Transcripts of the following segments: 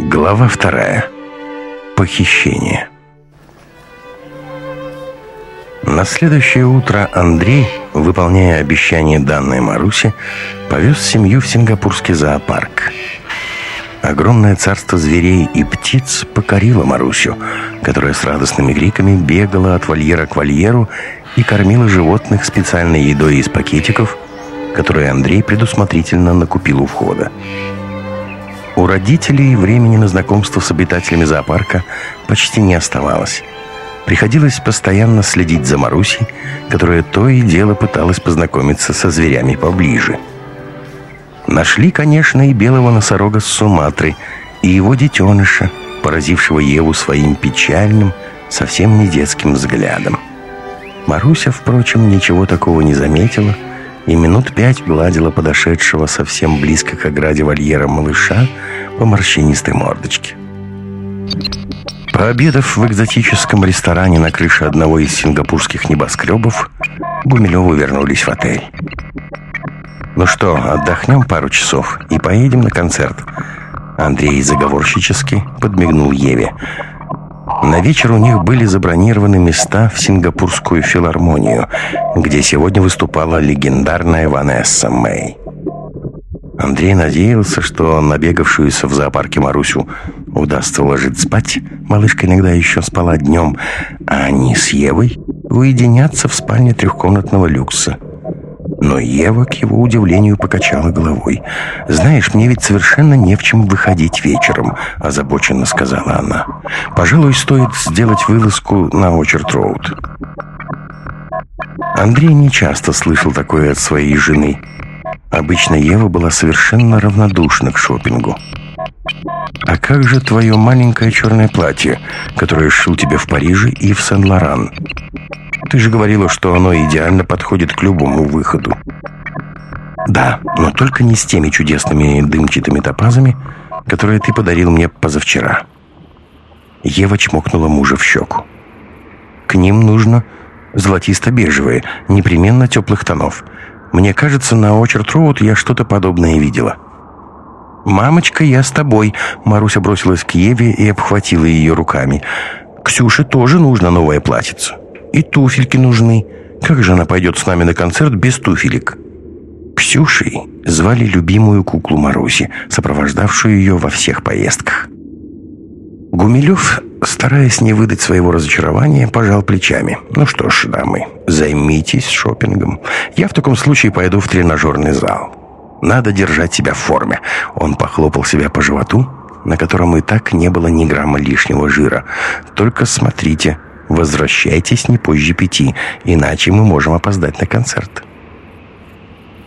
Глава вторая. Похищение. На следующее утро Андрей, выполняя обещание данной Марусе, повез семью в сингапурский зоопарк. Огромное царство зверей и птиц покорило Марусю, которая с радостными криками бегала от вольера к вольеру и кормила животных специальной едой из пакетиков, которые Андрей предусмотрительно накупил у входа. У родителей времени на знакомство с обитателями зоопарка почти не оставалось. Приходилось постоянно следить за Марусей, которая то и дело пыталась познакомиться со зверями поближе. Нашли, конечно, и белого носорога с Суматры, и его детеныша, поразившего Еву своим печальным, совсем не детским взглядом. Маруся, впрочем, ничего такого не заметила – и минут пять гладила подошедшего совсем близко к ограде вольера малыша по морщинистой мордочке. Пообедав в экзотическом ресторане на крыше одного из сингапурских небоскребов, Гумилеву вернулись в отель. «Ну что, отдохнем пару часов и поедем на концерт?» Андрей заговорщически подмигнул Еве – на вечер у них были забронированы места в Сингапурскую филармонию, где сегодня выступала легендарная Ванесса Мэй. Андрей надеялся, что набегавшуюся в зоопарке Марусю удастся уложить спать. Малышка иногда еще спала днем, а они с Евой уединятся в спальне трехкомнатного люкса – но Ева, к его удивлению, покачала головой. «Знаешь, мне ведь совершенно не в чем выходить вечером», — озабоченно сказала она. «Пожалуй, стоит сделать вылазку на Очерт-Роуд». Андрей нечасто слышал такое от своей жены. Обычно Ева была совершенно равнодушна к шопингу. «А как же твое маленькое черное платье, которое шил тебе в Париже и в Сен-Лоран?» Ты же говорила, что оно идеально подходит к любому выходу. Да, но только не с теми чудесными дымчатыми топазами, которые ты подарил мне позавчера. Ева чмокнула мужа в щеку. К ним нужно золотисто-бежевые, непременно теплых тонов. Мне кажется, на Очерт-Роуд я что-то подобное видела. «Мамочка, я с тобой!» Маруся бросилась к Еве и обхватила ее руками. «Ксюше тоже нужно новое платьице». И туфельки нужны. Как же она пойдет с нами на концерт без туфелек?» Ксюшей звали любимую куклу Маруси, сопровождавшую ее во всех поездках. Гумилев, стараясь не выдать своего разочарования, пожал плечами. «Ну что ж, дамы, займитесь шопингом. Я в таком случае пойду в тренажерный зал. Надо держать себя в форме». Он похлопал себя по животу, на котором и так не было ни грамма лишнего жира. «Только смотрите, Возвращайтесь не позже пяти, иначе мы можем опоздать на концерт.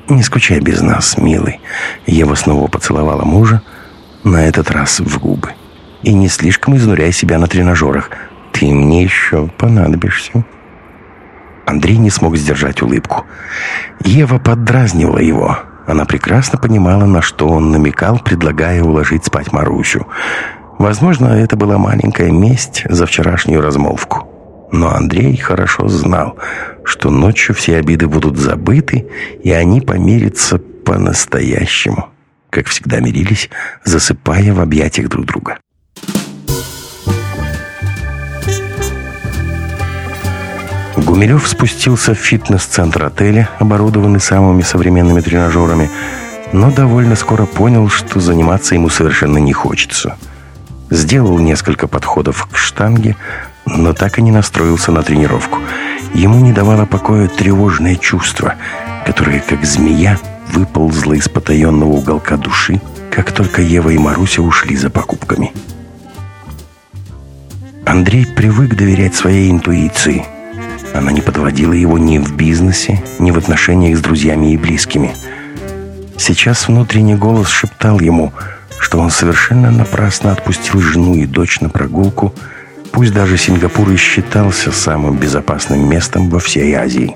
Не скучай без нас, милый. Ева снова поцеловала мужа, на этот раз в губы. И не слишком изнуряй себя на тренажерах. Ты мне еще понадобишься. Андрей не смог сдержать улыбку. Ева поддразнивала его. Она прекрасно понимала, на что он намекал, предлагая уложить спать Марусю. Возможно, это была маленькая месть за вчерашнюю размолвку. Но Андрей хорошо знал, что ночью все обиды будут забыты, и они помирятся по-настоящему, как всегда мирились, засыпая в объятиях друг друга. Гумилев спустился в фитнес-центр отеля, оборудованный самыми современными тренажерами, но довольно скоро понял, что заниматься ему совершенно не хочется. Сделал несколько подходов к штанге, но так и не настроился на тренировку. Ему не давало покоя тревожное чувство, которое, как змея, выползло из потаенного уголка души, как только Ева и Маруся ушли за покупками. Андрей привык доверять своей интуиции. Она не подводила его ни в бизнесе, ни в отношениях с друзьями и близкими. Сейчас внутренний голос шептал ему, что он совершенно напрасно отпустил жену и дочь на прогулку – Пусть даже Сингапур и считался самым безопасным местом во всей Азии.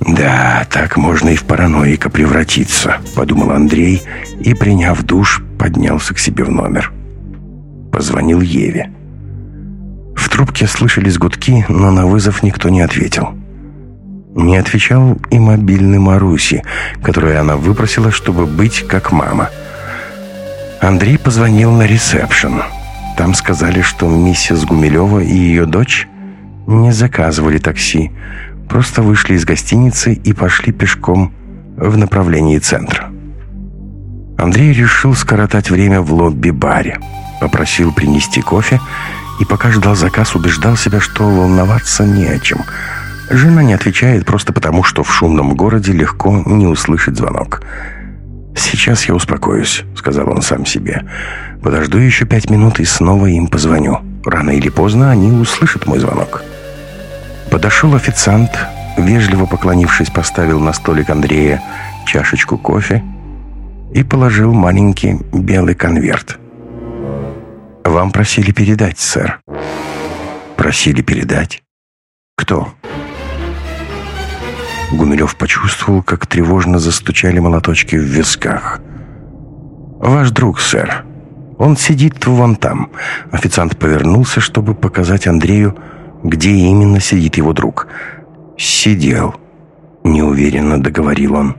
«Да, так можно и в параноика превратиться», — подумал Андрей и, приняв душ, поднялся к себе в номер. Позвонил Еве. В трубке слышались гудки, но на вызов никто не ответил. Не отвечал и мобильный Маруси, который она выпросила, чтобы быть как мама — Андрей позвонил на ресепшн. Там сказали, что миссис Гумилева и ее дочь не заказывали такси, просто вышли из гостиницы и пошли пешком в направлении центра. Андрей решил скоротать время в лобби-баре. Попросил принести кофе и пока ждал заказ, убеждал себя, что волноваться не о чем. Жена не отвечает просто потому, что в шумном городе легко не услышать звонок. «Сейчас я успокоюсь», — сказал он сам себе. «Подожду еще пять минут и снова им позвоню. Рано или поздно они услышат мой звонок». Подошел официант, вежливо поклонившись, поставил на столик Андрея чашечку кофе и положил маленький белый конверт. «Вам просили передать, сэр». «Просили передать? Кто?» Гумилев почувствовал, как тревожно застучали молоточки в висках. «Ваш друг, сэр. Он сидит вон там». Официант повернулся, чтобы показать Андрею, где именно сидит его друг. «Сидел», — неуверенно договорил он.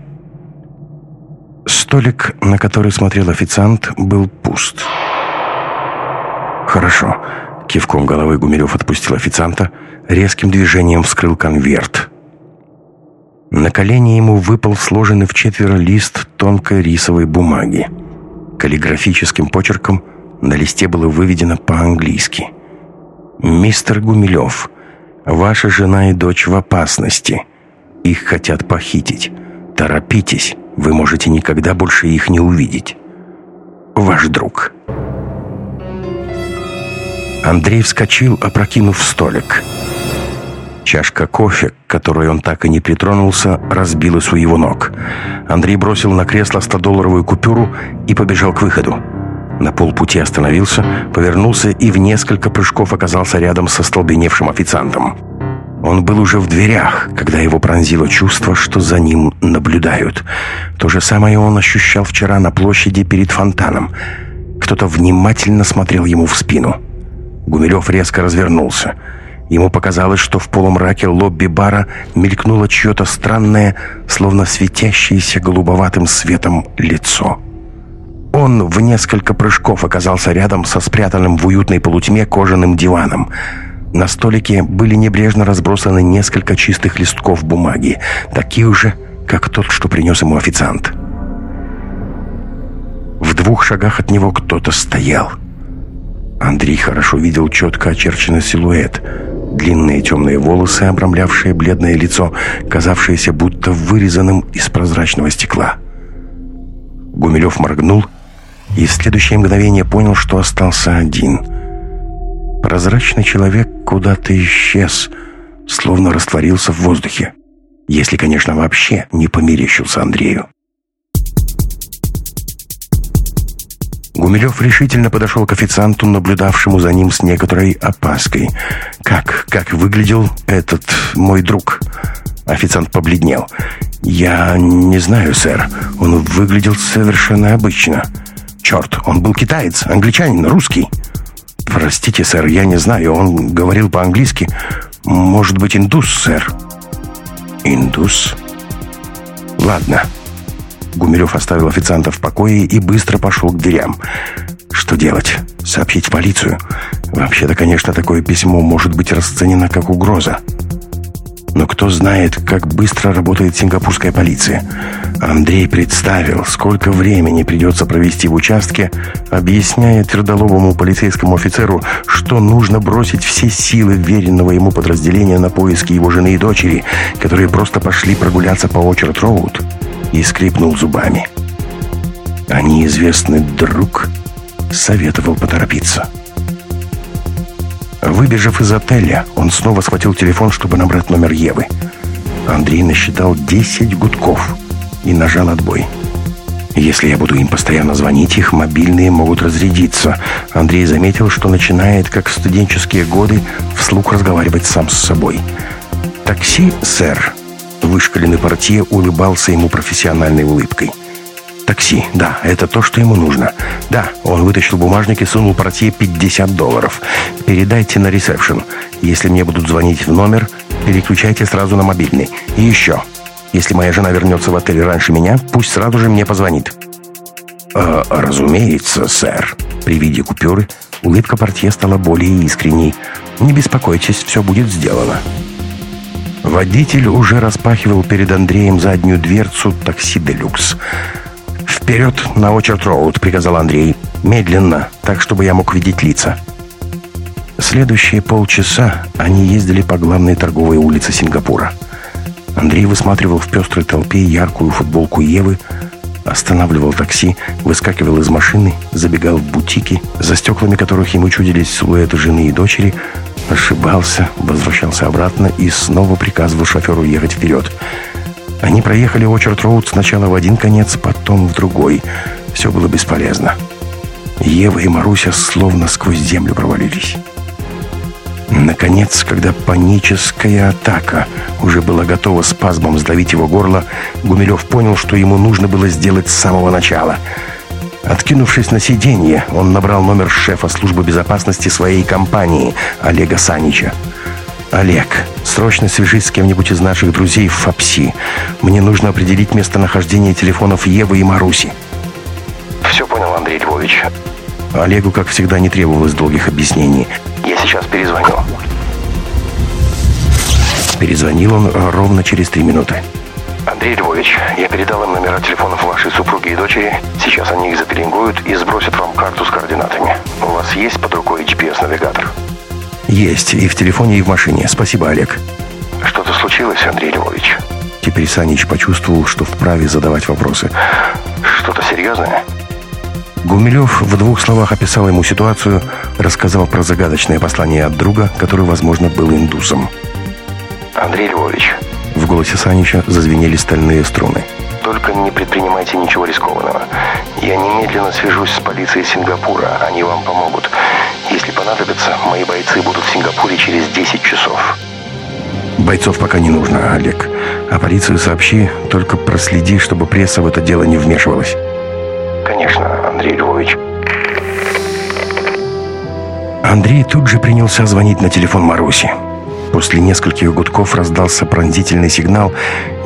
Столик, на который смотрел официант, был пуст. «Хорошо». Кивком головы Гумилев отпустил официанта, резким движением вскрыл конверт. На колени ему выпал сложенный в четверо лист тонкой рисовой бумаги. Каллиграфическим почерком на листе было выведено по-английски. «Мистер Гумилев, ваша жена и дочь в опасности. Их хотят похитить. Торопитесь, вы можете никогда больше их не увидеть. Ваш друг». Андрей вскочил, опрокинув столик. Чашка кофе, к которой он так и не притронулся, разбилась у его ног. Андрей бросил на кресло 100-долларовую купюру и побежал к выходу. На полпути остановился, повернулся и в несколько прыжков оказался рядом со столбеневшим официантом. Он был уже в дверях, когда его пронзило чувство, что за ним наблюдают. То же самое он ощущал вчера на площади перед фонтаном. Кто-то внимательно смотрел ему в спину. Гумилев резко развернулся. Ему показалось, что в полумраке лобби-бара мелькнуло чье-то странное, словно светящееся голубоватым светом лицо. Он в несколько прыжков оказался рядом со спрятанным в уютной полутьме кожаным диваном. На столике были небрежно разбросаны несколько чистых листков бумаги, такие же, как тот, что принес ему официант. В двух шагах от него кто-то стоял — Андрей хорошо видел четко очерченный силуэт. Длинные темные волосы, обрамлявшие бледное лицо, казавшееся будто вырезанным из прозрачного стекла. Гумилев моргнул и в следующее мгновение понял, что остался один. Прозрачный человек куда-то исчез, словно растворился в воздухе. Если, конечно, вообще не померещился Андрею. Гумилев решительно подошел к официанту, наблюдавшему за ним с некоторой опаской. «Как, как выглядел этот мой друг?» Официант побледнел. «Я не знаю, сэр. Он выглядел совершенно обычно. Черт, он был китаец, англичанин, русский». «Простите, сэр, я не знаю. Он говорил по-английски. Может быть, индус, сэр?» «Индус?» «Ладно». Гумилев оставил официанта в покое и быстро пошел к дверям. Что делать? Сообщить в полицию? Вообще-то, конечно, такое письмо может быть расценено как угроза. Но кто знает, как быстро работает сингапурская полиция. Андрей представил, сколько времени придется провести в участке, объясняя твердолобому полицейскому офицеру, что нужно бросить все силы веренного ему подразделения на поиски его жены и дочери, которые просто пошли прогуляться по Очерд-Роуд и скрипнул зубами. А неизвестный друг советовал поторопиться. Выбежав из отеля, он снова схватил телефон, чтобы набрать номер Евы. Андрей насчитал 10 гудков и нажал отбой. Если я буду им постоянно звонить, их мобильные могут разрядиться. Андрей заметил, что начинает, как в студенческие годы, вслух разговаривать сам с собой. «Такси, сэр?» Вышкаленный портье улыбался ему профессиональной улыбкой. «Такси, да, это то, что ему нужно. Да, он вытащил бумажник и сунул портье 50 долларов. Передайте на ресепшн. Если мне будут звонить в номер, переключайте сразу на мобильный. И еще, если моя жена вернется в отель раньше меня, пусть сразу же мне позвонит». э, разумеется, сэр». При виде купюры улыбка портье стала более искренней. «Не беспокойтесь, все будет сделано». Водитель уже распахивал перед Андреем заднюю дверцу такси «Делюкс». «Вперед на Очерт-Роуд», — приказал Андрей. «Медленно, так, чтобы я мог видеть лица». Следующие полчаса они ездили по главной торговой улице Сингапура. Андрей высматривал в пестрой толпе яркую футболку Евы, останавливал такси, выскакивал из машины, забегал в бутики, за стеклами которых ему чудились силуэты жены и дочери, ошибался, возвращался обратно и снова приказывал шоферу ехать вперед. Они проехали Очерт-Роуд сначала в один конец, потом в другой. Все было бесполезно. Ева и Маруся словно сквозь землю провалились. Наконец, когда паническая атака уже была готова спазмом сдавить его горло, Гумилев понял, что ему нужно было сделать с самого начала. Откинувшись на сиденье, он набрал номер шефа службы безопасности своей компании, Олега Санича. «Олег, срочно свяжись с кем-нибудь из наших друзей в ФАПСИ. Мне нужно определить местонахождение телефонов Евы и Маруси». «Все понял, Андрей Львович». Олегу, как всегда, не требовалось долгих объяснений. «Я сейчас перезвоню». Перезвонил он ровно через три минуты. Андрей Львович, я передал им номера телефонов вашей супруги и дочери. Сейчас они их запеленгуют и сбросят вам карту с координатами. У вас есть под рукой GPS-навигатор? Есть. И в телефоне, и в машине. Спасибо, Олег. Что-то случилось, Андрей Львович? Теперь Санич почувствовал, что вправе задавать вопросы. Что-то серьезное? Гумилев в двух словах описал ему ситуацию, рассказал про загадочное послание от друга, который, возможно, был индусом. Андрей Львович. В голосе Санича зазвенели стальные струны. Только не предпринимайте ничего рискованного. Я немедленно свяжусь с полицией Сингапура. Они вам помогут. Если понадобится, мои бойцы будут в Сингапуре через 10 часов. Бойцов пока не нужно, Олег. А полицию сообщи, только проследи, чтобы пресса в это дело не вмешивалась. Конечно, Андрей Львович. Андрей тут же принялся звонить на телефон Маруси. После нескольких гудков раздался пронзительный сигнал,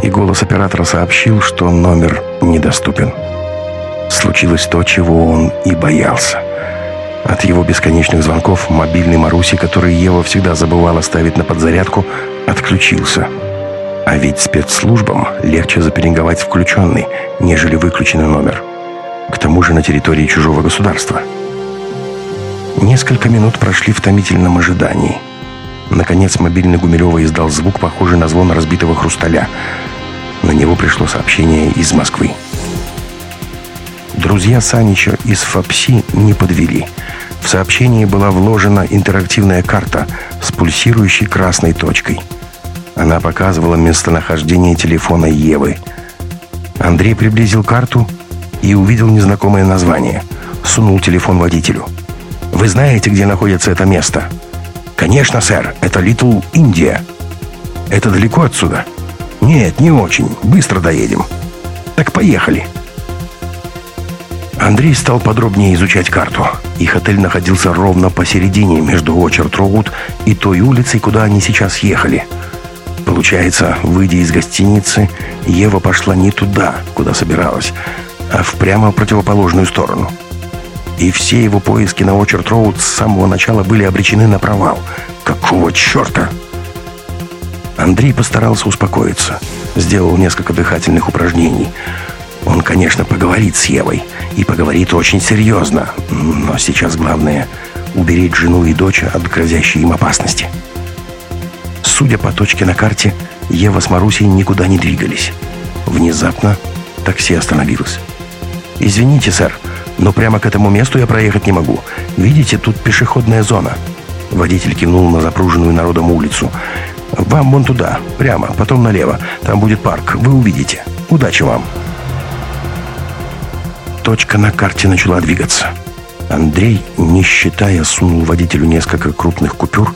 и голос оператора сообщил, что номер недоступен. Случилось то, чего он и боялся. От его бесконечных звонков мобильный Маруси, который Ева всегда забывала ставить на подзарядку, отключился. А ведь спецслужбам легче запеленговать включенный, нежели выключенный номер. К тому же на территории чужого государства. Несколько минут прошли в томительном ожидании – Наконец мобильный Гумилева издал звук, похожий на звон разбитого хрусталя. На него пришло сообщение из Москвы. Друзья Санича из ФАПСИ не подвели. В сообщении была вложена интерактивная карта с пульсирующей красной точкой. Она показывала местонахождение телефона Евы. Андрей приблизил карту и увидел незнакомое название. Сунул телефон водителю. «Вы знаете, где находится это место?» «Конечно, сэр, это Литл Индия». «Это далеко отсюда?» «Нет, не очень. Быстро доедем». «Так поехали». Андрей стал подробнее изучать карту. Их отель находился ровно посередине между Очерт-Роуд и той улицей, куда они сейчас ехали. Получается, выйдя из гостиницы, Ева пошла не туда, куда собиралась, а в прямо противоположную сторону – и все его поиски на Очерт-Роуд с самого начала были обречены на провал. Какого черта? Андрей постарался успокоиться. Сделал несколько дыхательных упражнений. Он, конечно, поговорит с Евой. И поговорит очень серьезно. Но сейчас главное — уберечь жену и дочь от грозящей им опасности. Судя по точке на карте, Ева с Марусей никуда не двигались. Внезапно такси остановилось. «Извините, сэр, но прямо к этому месту я проехать не могу. Видите, тут пешеходная зона». Водитель кивнул на запруженную народом улицу. «Вам вон туда, прямо, потом налево. Там будет парк, вы увидите. Удачи вам!» Точка на карте начала двигаться. Андрей, не считая, сунул водителю несколько крупных купюр,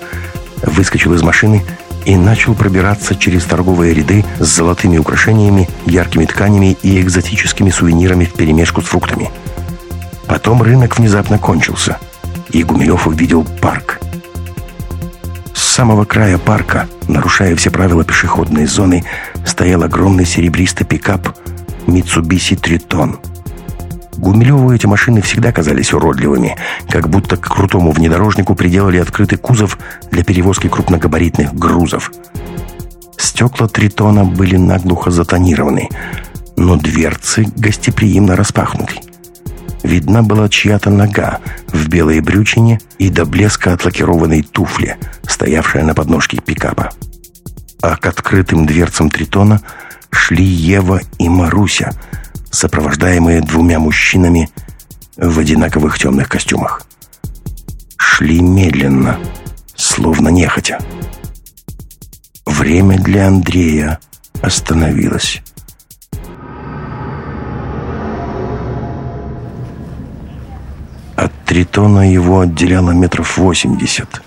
выскочил из машины и начал пробираться через торговые ряды с золотыми украшениями, яркими тканями и экзотическими сувенирами вперемешку с фруктами. Потом рынок внезапно кончился, и Гумилев увидел парк. С самого края парка, нарушая все правила пешеходной зоны, стоял огромный серебристый пикап Mitsubishi Triton. Гумилеву эти машины всегда казались уродливыми, как будто к крутому внедорожнику приделали открытый кузов для перевозки крупногабаритных грузов. Стекла Тритона были наглухо затонированы, но дверцы гостеприимно распахнуты. Видна была чья-то нога в белой брючине и до блеска отлакированной туфли, стоявшая на подножке пикапа. А к открытым дверцам Тритона шли Ева и Маруся, сопровождаемые двумя мужчинами в одинаковых темных костюмах. Шли медленно, словно нехотя. Время для Андрея остановилось. Тритона его отделяло метров восемьдесят.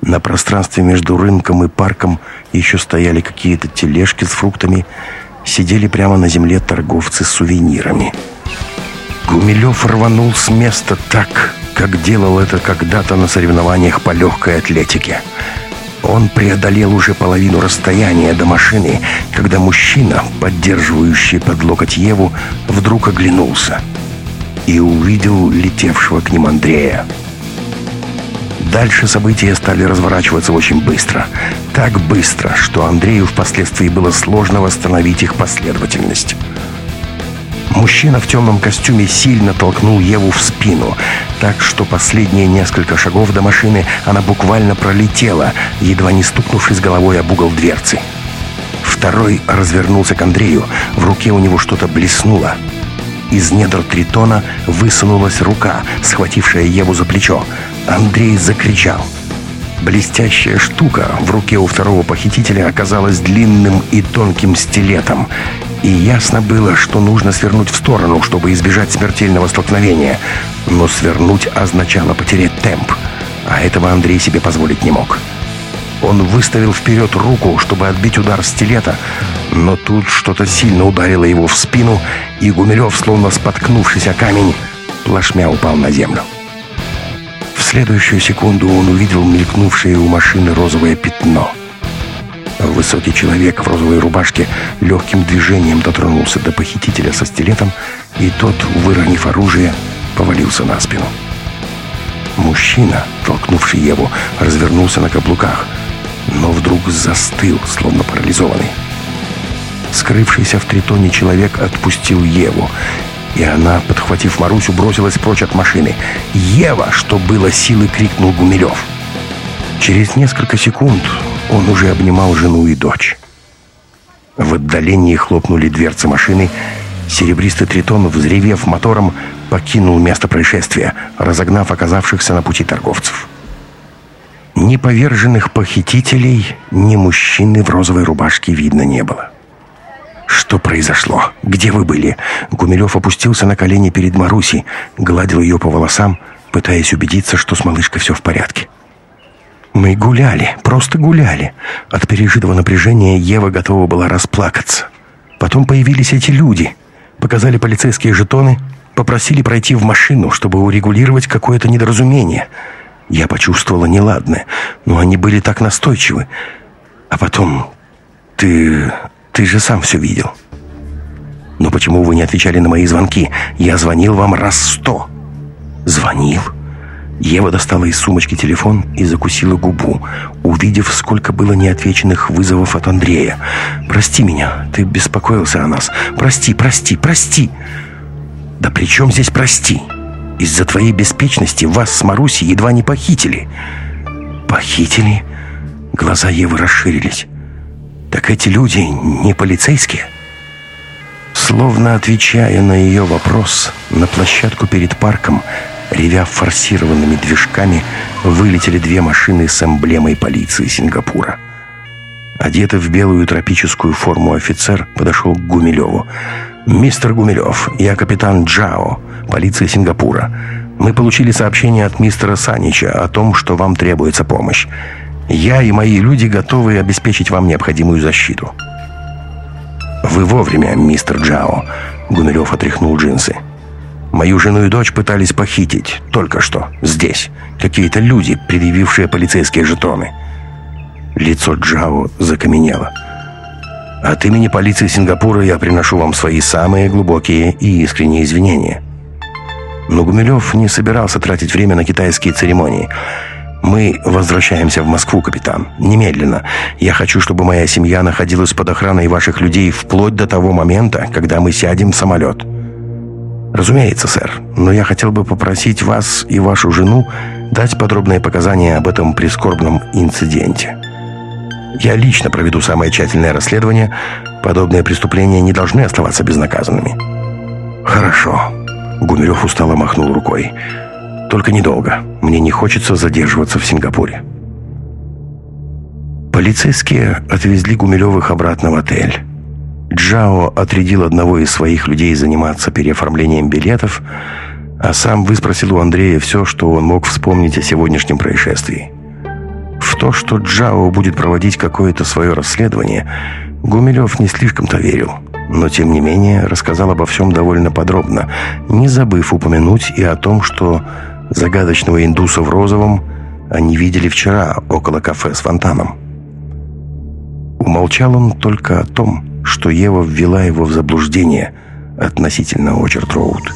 На пространстве между рынком и парком еще стояли какие-то тележки с фруктами, сидели прямо на земле торговцы сувенирами. Гумилев рванул с места так, как делал это когда-то на соревнованиях по легкой атлетике. Он преодолел уже половину расстояния до машины, когда мужчина, поддерживающий под локоть Еву, вдруг оглянулся и увидел летевшего к ним Андрея. Дальше события стали разворачиваться очень быстро. Так быстро, что Андрею впоследствии было сложно восстановить их последовательность. Мужчина в темном костюме сильно толкнул Еву в спину, так что последние несколько шагов до машины она буквально пролетела, едва не стукнувшись головой об угол дверцы. Второй развернулся к Андрею, в руке у него что-то блеснуло. Из недр тритона высунулась рука, схватившая Еву за плечо. Андрей закричал. Блестящая штука в руке у второго похитителя оказалась длинным и тонким стилетом. И ясно было, что нужно свернуть в сторону, чтобы избежать смертельного столкновения. Но свернуть означало потерять темп. А этого Андрей себе позволить не мог. Он выставил вперед руку, чтобы отбить удар стилета, но тут что-то сильно ударило его в спину, и Гумилев, словно споткнувшись о камень, плашмя упал на землю. В следующую секунду он увидел мелькнувшее у машины розовое пятно. Высокий человек в розовой рубашке легким движением дотронулся до похитителя со стилетом, и тот, выронив оружие, повалился на спину. Мужчина, толкнувший Еву, развернулся на каблуках, но вдруг застыл, словно парализованный. Скрывшийся в тритоне человек отпустил Еву, и она, подхватив Марусю, бросилась прочь от машины. «Ева!» — что было силы, крикнул Гумилев. Через несколько секунд он уже обнимал жену и дочь. В отдалении хлопнули дверцы машины. Серебристый тритон, взревев мотором, покинул место происшествия, разогнав оказавшихся на пути торговцев. Ни поверженных похитителей, ни мужчины в розовой рубашке видно не было. «Что произошло? Где вы были?» Гумилев опустился на колени перед Марусей, гладил ее по волосам, пытаясь убедиться, что с малышкой все в порядке. «Мы гуляли, просто гуляли». От пережитого напряжения Ева готова была расплакаться. Потом появились эти люди, показали полицейские жетоны, попросили пройти в машину, чтобы урегулировать какое-то недоразумение. Я почувствовала неладное, но они были так настойчивы. А потом... Ты... Ты же сам все видел. Но почему вы не отвечали на мои звонки? Я звонил вам раз сто. Звонил? Ева достала из сумочки телефон и закусила губу, увидев, сколько было неотвеченных вызовов от Андрея. «Прости меня, ты беспокоился о нас. Прости, прости, прости!» «Да при чем здесь прости? Из-за твоей беспечности вас с Марусей едва не похитили». «Похитили?» Глаза Евы расширились. Так эти люди не полицейские? Словно отвечая на ее вопрос, на площадку перед парком, ревя форсированными движками, вылетели две машины с эмблемой полиции Сингапура. Одетый в белую тропическую форму офицер подошел к Гумилеву. «Мистер Гумилев, я капитан Джао, полиция Сингапура. Мы получили сообщение от мистера Санича о том, что вам требуется помощь. Я и мои люди готовы обеспечить вам необходимую защиту. Вы вовремя, мистер Джао. Гумилев отряхнул джинсы. Мою жену и дочь пытались похитить. Только что. Здесь. Какие-то люди, предъявившие полицейские жетоны. Лицо Джао закаменело. От имени полиции Сингапура я приношу вам свои самые глубокие и искренние извинения. Но Гумилев не собирался тратить время на китайские церемонии. «Мы возвращаемся в Москву, капитан. Немедленно. Я хочу, чтобы моя семья находилась под охраной ваших людей вплоть до того момента, когда мы сядем в самолет». «Разумеется, сэр. Но я хотел бы попросить вас и вашу жену дать подробные показания об этом прискорбном инциденте. Я лично проведу самое тщательное расследование. Подобные преступления не должны оставаться безнаказанными». «Хорошо». Гумилев устало махнул рукой. Только недолго. Мне не хочется задерживаться в Сингапуре. Полицейские отвезли Гумилевых обратно в отель. Джао отрядил одного из своих людей заниматься переоформлением билетов, а сам выспросил у Андрея все, что он мог вспомнить о сегодняшнем происшествии. То, что Джао будет проводить какое-то свое расследование, Гумилев не слишком-то верил, но тем не менее рассказал обо всем довольно подробно, не забыв упомянуть и о том, что Загадочного индуса в розовом они видели вчера около кафе с фонтаном. Умолчал он только о том, что Ева ввела его в заблуждение относительно Очерт-Роуд.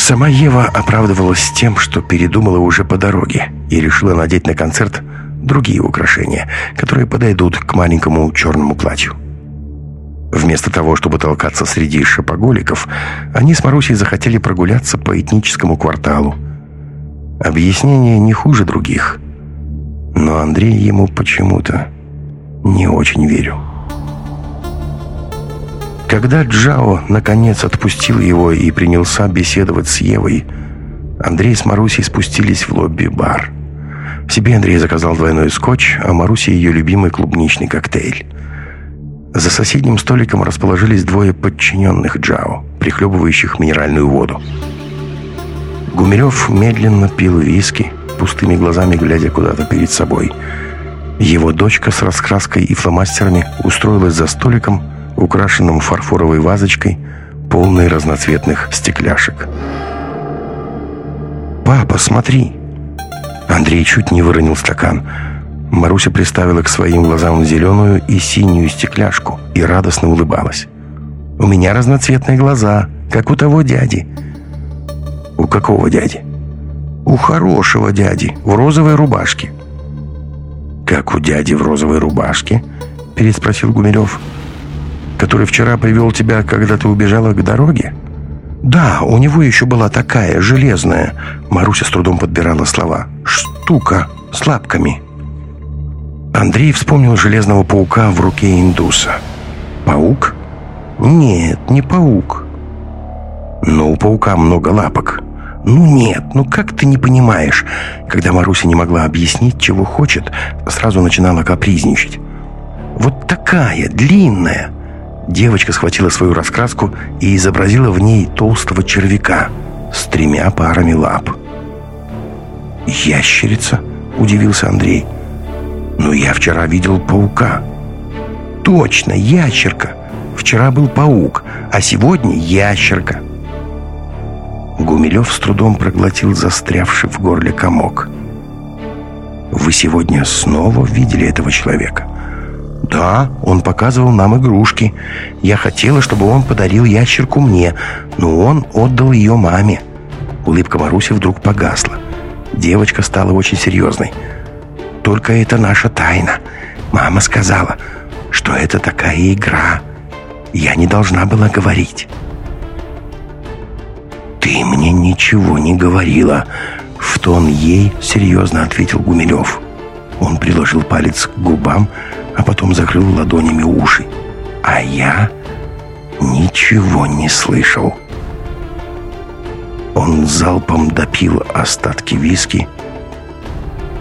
Сама Ева оправдывалась тем, что передумала уже по дороге и решила надеть на концерт другие украшения, которые подойдут к маленькому черному платью. Вместо того, чтобы толкаться среди шопоголиков, они с Марусей захотели прогуляться по этническому кварталу. Объяснение не хуже других. Но Андрей ему почему-то не очень верил. Когда Джао наконец отпустил его и принялся беседовать с Евой, Андрей с Марусей спустились в лобби-бар. Себе Андрей заказал двойной скотч, а Марусе ее любимый клубничный коктейль. За соседним столиком расположились двое подчиненных Джао, прихлебывающих минеральную воду. Гумилев медленно пил виски, пустыми глазами глядя куда-то перед собой. Его дочка с раскраской и фломастерами устроилась за столиком, украшенным фарфоровой вазочкой, полной разноцветных стекляшек. «Папа, смотри!» Андрей чуть не выронил стакан – Маруся приставила к своим глазам зеленую и синюю стекляшку и радостно улыбалась. «У меня разноцветные глаза, как у того дяди». «У какого дяди?» «У хорошего дяди, в розовой рубашке». «Как у дяди в розовой рубашке?» – переспросил Гумилев. «Который вчера привел тебя, когда ты убежала к дороге?» «Да, у него еще была такая, железная...» Маруся с трудом подбирала слова. «Штука с лапками». Андрей вспомнил железного паука в руке индуса. «Паук? Нет, не паук. Но у паука много лапок. Ну нет, ну как ты не понимаешь?» Когда Маруся не могла объяснить, чего хочет, сразу начинала капризничать. «Вот такая, длинная!» Девочка схватила свою раскраску и изобразила в ней толстого червяка с тремя парами лап. «Ящерица?» – удивился Андрей – но я вчера видел паука. Точно, ящерка. Вчера был паук, а сегодня ящерка. Гумилев с трудом проглотил застрявший в горле комок. «Вы сегодня снова видели этого человека?» «Да, он показывал нам игрушки. Я хотела, чтобы он подарил ящерку мне, но он отдал ее маме». Улыбка Маруси вдруг погасла. Девочка стала очень серьезной. Только это наша тайна. Мама сказала, что это такая игра. Я не должна была говорить. «Ты мне ничего не говорила», — в тон ей серьезно ответил Гумилев. Он приложил палец к губам, а потом закрыл ладонями уши. А я ничего не слышал. Он залпом допил остатки виски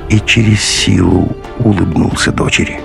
и через силу улыбнулся дочери.